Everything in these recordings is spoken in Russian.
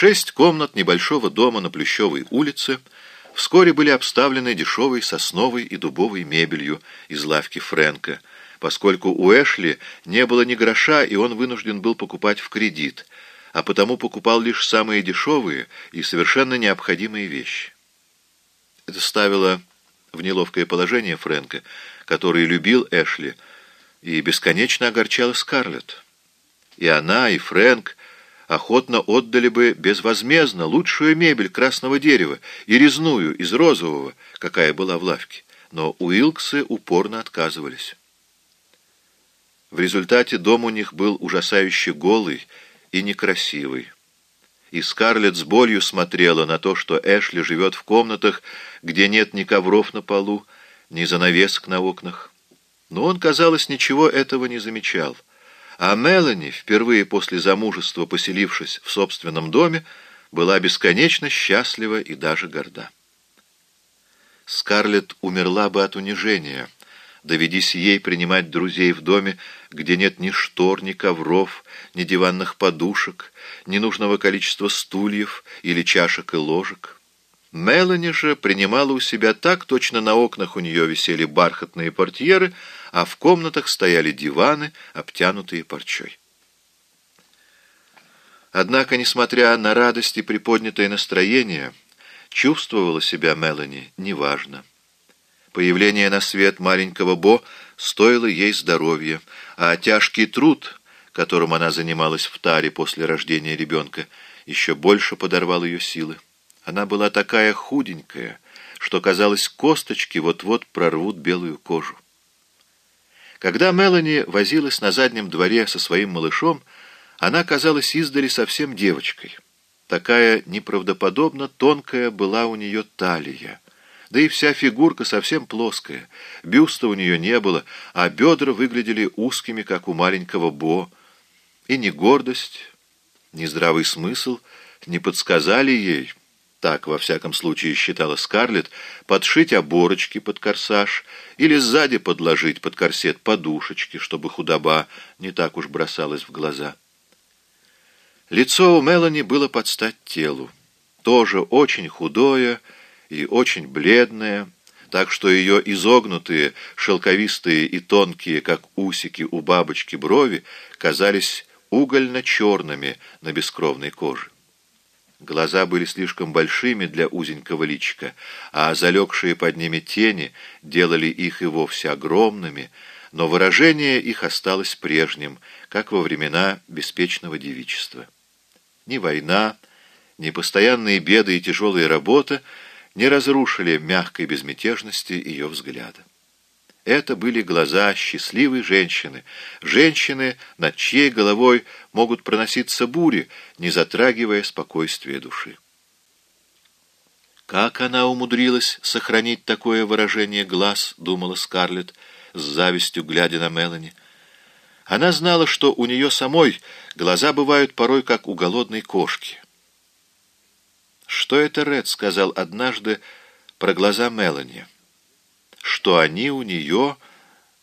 Шесть комнат небольшого дома на Плющевой улице вскоре были обставлены дешевой сосновой и дубовой мебелью из лавки Фрэнка, поскольку у Эшли не было ни гроша, и он вынужден был покупать в кредит, а потому покупал лишь самые дешевые и совершенно необходимые вещи. Это ставило в неловкое положение Фрэнка, который любил Эшли, и бесконечно огорчала Скарлетт. И она, и Фрэнк охотно отдали бы безвозмездно лучшую мебель красного дерева и резную из розового, какая была в лавке, но Уилксы упорно отказывались. В результате дом у них был ужасающе голый и некрасивый. И Скарлетт с болью смотрела на то, что Эшли живет в комнатах, где нет ни ковров на полу, ни занавесок на окнах. Но он, казалось, ничего этого не замечал. А Мелани, впервые после замужества поселившись в собственном доме, была бесконечно счастлива и даже горда. Скарлетт умерла бы от унижения — доведись ей принимать друзей в доме, где нет ни штор, ни ковров, ни диванных подушек, ни нужного количества стульев или чашек и ложек. Мелани же принимала у себя так, точно на окнах у нее висели бархатные портьеры, а в комнатах стояли диваны, обтянутые парчой. Однако, несмотря на радость и приподнятое настроение, чувствовала себя Мелани неважно. Появление на свет маленького Бо стоило ей здоровья, а тяжкий труд, которым она занималась в таре после рождения ребенка, еще больше подорвал ее силы. Она была такая худенькая, что, казалось, косточки вот-вот прорвут белую кожу. Когда Мелани возилась на заднем дворе со своим малышом, она казалась издали совсем девочкой. Такая неправдоподобно тонкая была у нее талия. Да и вся фигурка совсем плоская. Бюста у нее не было, а бедра выглядели узкими, как у маленького Бо. И ни гордость, ни здравый смысл не подсказали ей, так, во всяком случае, считала Скарлетт, подшить оборочки под корсаж или сзади подложить под корсет подушечки, чтобы худоба не так уж бросалась в глаза. Лицо у Мелани было под стать телу, тоже очень худое, и очень бледная, так что ее изогнутые, шелковистые и тонкие, как усики у бабочки, брови казались угольно-черными на бескровной коже. Глаза были слишком большими для узенького личика, а залегшие под ними тени делали их и вовсе огромными, но выражение их осталось прежним, как во времена беспечного девичества. Ни война, ни постоянные беды и тяжелая работа не разрушили мягкой безмятежности ее взгляда. Это были глаза счастливой женщины, женщины, над чьей головой могут проноситься бури, не затрагивая спокойствие души. Как она умудрилась сохранить такое выражение глаз, думала Скарлетт, с завистью глядя на Мелани. Она знала, что у нее самой глаза бывают порой как у голодной кошки — что это Ред сказал однажды про глаза Мелани? Что они у нее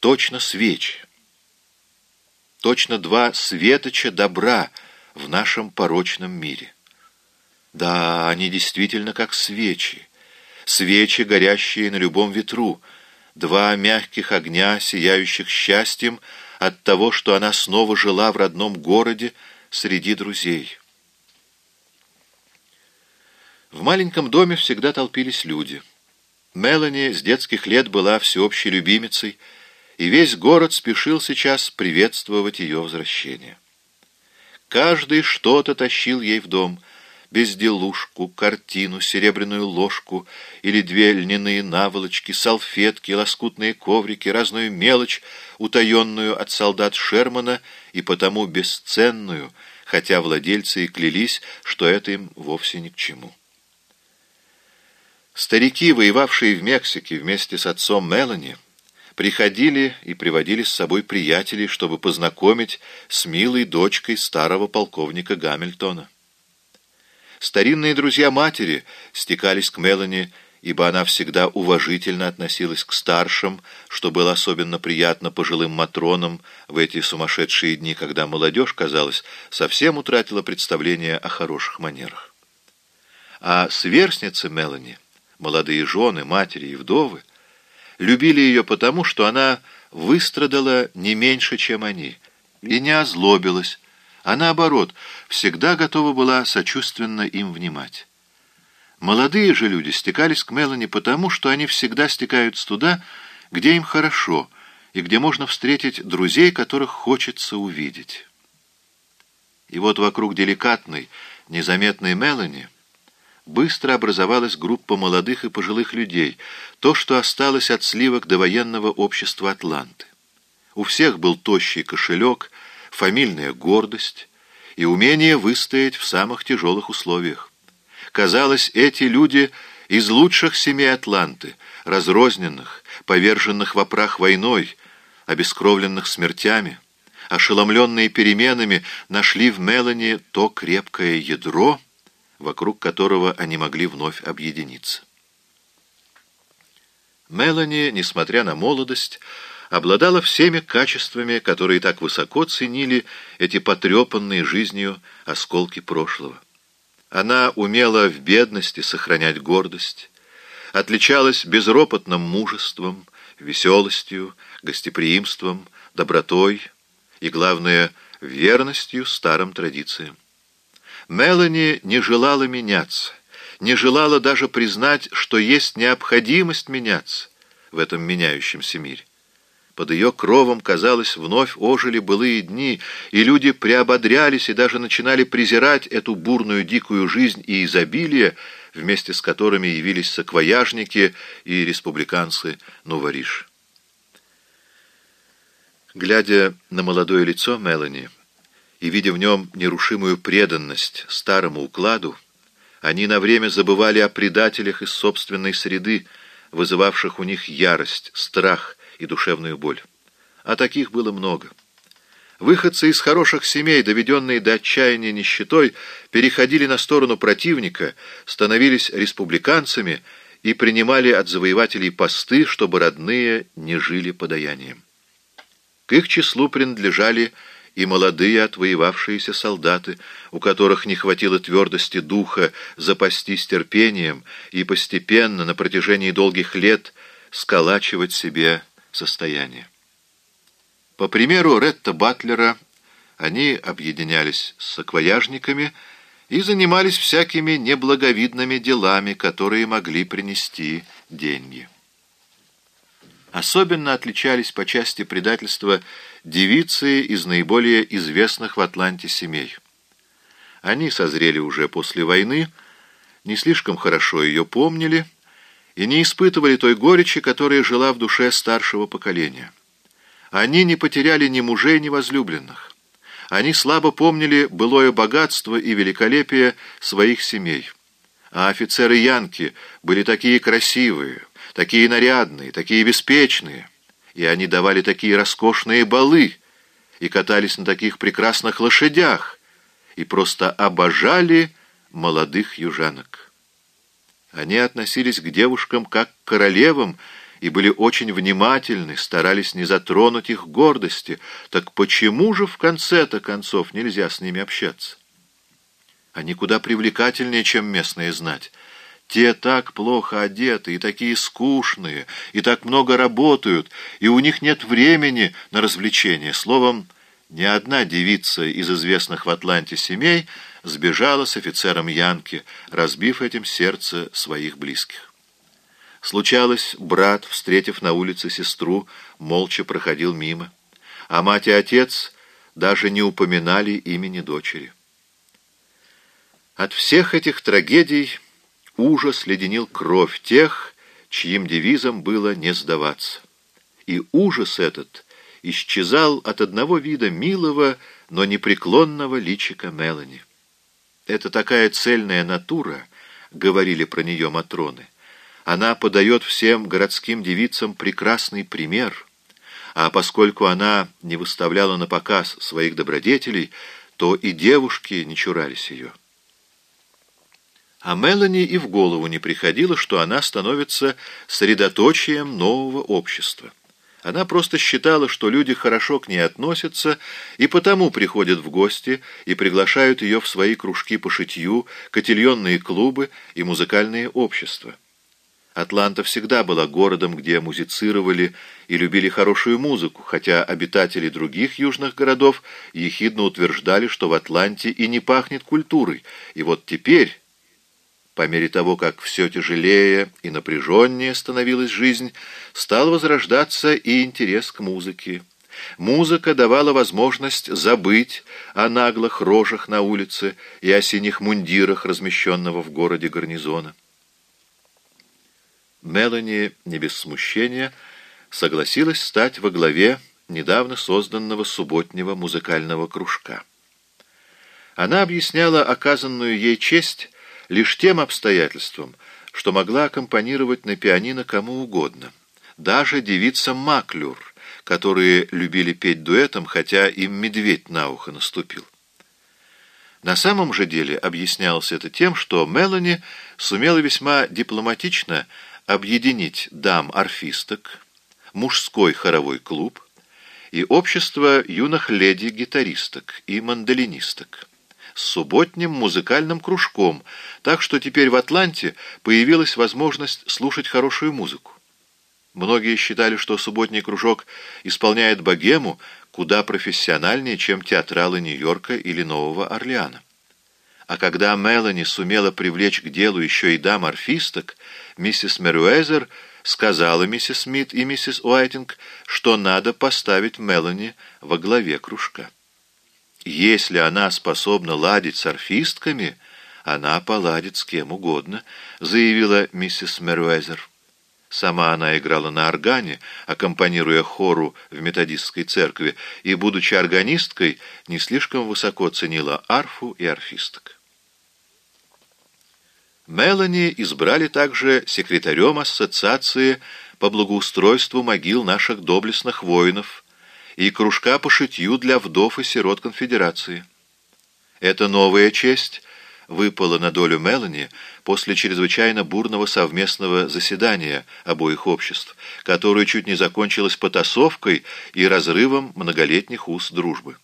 точно свечи. Точно два светоча добра в нашем порочном мире. Да, они действительно как свечи. Свечи, горящие на любом ветру. Два мягких огня, сияющих счастьем от того, что она снова жила в родном городе среди друзей. В маленьком доме всегда толпились люди. Мелани с детских лет была всеобщей любимицей, и весь город спешил сейчас приветствовать ее возвращение. Каждый что-то тащил ей в дом — безделушку, картину, серебряную ложку или две льняные наволочки, салфетки, лоскутные коврики, разную мелочь, утаенную от солдат Шермана и потому бесценную, хотя владельцы и клялись, что это им вовсе ни к чему. Старики, воевавшие в Мексике вместе с отцом Мелани, приходили и приводили с собой приятелей, чтобы познакомить с милой дочкой старого полковника Гамильтона. Старинные друзья матери стекались к Мелани ибо она всегда уважительно относилась к старшим, что было особенно приятно пожилым матронам в эти сумасшедшие дни, когда молодежь, казалось, совсем утратила представление о хороших манерах. А сверстницы Мелани, молодые жены, матери и вдовы, любили ее потому, что она выстрадала не меньше, чем они, и не озлобилась, а наоборот, всегда готова была сочувственно им внимать. Молодые же люди стекались к Мелани потому, что они всегда стекаются туда, где им хорошо, и где можно встретить друзей, которых хочется увидеть. И вот вокруг деликатной, незаметной Мелани быстро образовалась группа молодых и пожилых людей, то, что осталось от сливок до военного общества Атланты. У всех был тощий кошелек, фамильная гордость и умение выстоять в самых тяжелых условиях. Казалось, эти люди из лучших семей Атланты, разрозненных, поверженных в опрах войной, обескровленных смертями, ошеломленные переменами, нашли в Мелани то крепкое ядро, вокруг которого они могли вновь объединиться. Мелани, несмотря на молодость, обладала всеми качествами, которые так высоко ценили эти потрепанные жизнью осколки прошлого. Она умела в бедности сохранять гордость, отличалась безропотным мужеством, веселостью, гостеприимством, добротой и, главное, верностью старым традициям. Мелани не желала меняться, не желала даже признать, что есть необходимость меняться в этом меняющемся мире. Под ее кровом, казалось, вновь ожили былые дни, и люди приободрялись и даже начинали презирать эту бурную дикую жизнь и изобилие, вместе с которыми явились саквояжники и республиканцы Новориш. Глядя на молодое лицо Мелани и видя в нем нерушимую преданность старому укладу, они на время забывали о предателях из собственной среды, вызывавших у них ярость, страх и душевную боль. А таких было много. Выходцы из хороших семей, доведенные до отчаяния нищетой, переходили на сторону противника, становились республиканцами и принимали от завоевателей посты, чтобы родные не жили подаянием. К их числу принадлежали и молодые отвоевавшиеся солдаты, у которых не хватило твердости духа запастись терпением и постепенно, на протяжении долгих лет, сколачивать себе состояние. По примеру Ретта Батлера, они объединялись с саквояжниками и занимались всякими неблаговидными делами, которые могли принести деньги. Особенно отличались по части предательства девицы из наиболее известных в Атланте семей. Они созрели уже после войны, не слишком хорошо ее помнили, и не испытывали той горечи, которая жила в душе старшего поколения. Они не потеряли ни мужей, ни возлюбленных. Они слабо помнили былое богатство и великолепие своих семей. А офицеры Янки были такие красивые, такие нарядные, такие беспечные, и они давали такие роскошные балы, и катались на таких прекрасных лошадях, и просто обожали молодых южанок. Они относились к девушкам как к королевам и были очень внимательны, старались не затронуть их гордости. Так почему же в конце-то концов нельзя с ними общаться? Они куда привлекательнее, чем местные знать. Те так плохо одеты и такие скучные, и так много работают, и у них нет времени на развлечения. Словом, ни одна девица из известных в Атланте семей сбежала с офицером Янки, разбив этим сердце своих близких. Случалось, брат, встретив на улице сестру, молча проходил мимо, а мать и отец даже не упоминали имени дочери. От всех этих трагедий ужас леденил кровь тех, чьим девизом было не сдаваться. И ужас этот — исчезал от одного вида милого, но непреклонного личика Мелани. «Это такая цельная натура», — говорили про нее Матроны. «Она подает всем городским девицам прекрасный пример, а поскольку она не выставляла на показ своих добродетелей, то и девушки не чурались ее». А Мелани и в голову не приходило, что она становится средоточием нового общества. Она просто считала, что люди хорошо к ней относятся и потому приходят в гости и приглашают ее в свои кружки по шитью, котельонные клубы и музыкальные общества. Атланта всегда была городом, где музицировали и любили хорошую музыку, хотя обитатели других южных городов ехидно утверждали, что в Атланте и не пахнет культурой, и вот теперь... По мере того, как все тяжелее и напряженнее становилась жизнь, стал возрождаться и интерес к музыке. Музыка давала возможность забыть о наглых рожах на улице и о синих мундирах, размещенного в городе гарнизона. Мелани, не без смущения, согласилась стать во главе недавно созданного субботнего музыкального кружка. Она объясняла оказанную ей честь лишь тем обстоятельством, что могла аккомпанировать на пианино кому угодно, даже девицам Маклюр, которые любили петь дуэтом, хотя им медведь на ухо наступил. На самом же деле объяснялось это тем, что Мелани сумела весьма дипломатично объединить дам-орфисток, мужской хоровой клуб и общество юных леди-гитаристок и мандолинисток с субботним музыкальным кружком, так что теперь в Атланте появилась возможность слушать хорошую музыку. Многие считали, что субботний кружок исполняет богему куда профессиональнее, чем театралы Нью-Йорка или Нового Орлеана. А когда Мелани сумела привлечь к делу еще и дам орфисток, миссис Меруэзер сказала миссис Смит и миссис Уайтинг, что надо поставить Мелани во главе кружка. Если она способна ладить с орфистками, она поладит с кем угодно, заявила миссис Меруэзер. Сама она играла на органе, аккомпанируя хору в методистской церкви, и, будучи органисткой, не слишком высоко ценила арфу и орфисток. Мелани избрали также секретарем ассоциации по благоустройству могил наших доблестных воинов, и кружка по шитью для вдов и сирот конфедерации. Эта новая честь выпала на долю Мелани после чрезвычайно бурного совместного заседания обоих обществ, которое чуть не закончилось потасовкой и разрывом многолетних уз дружбы.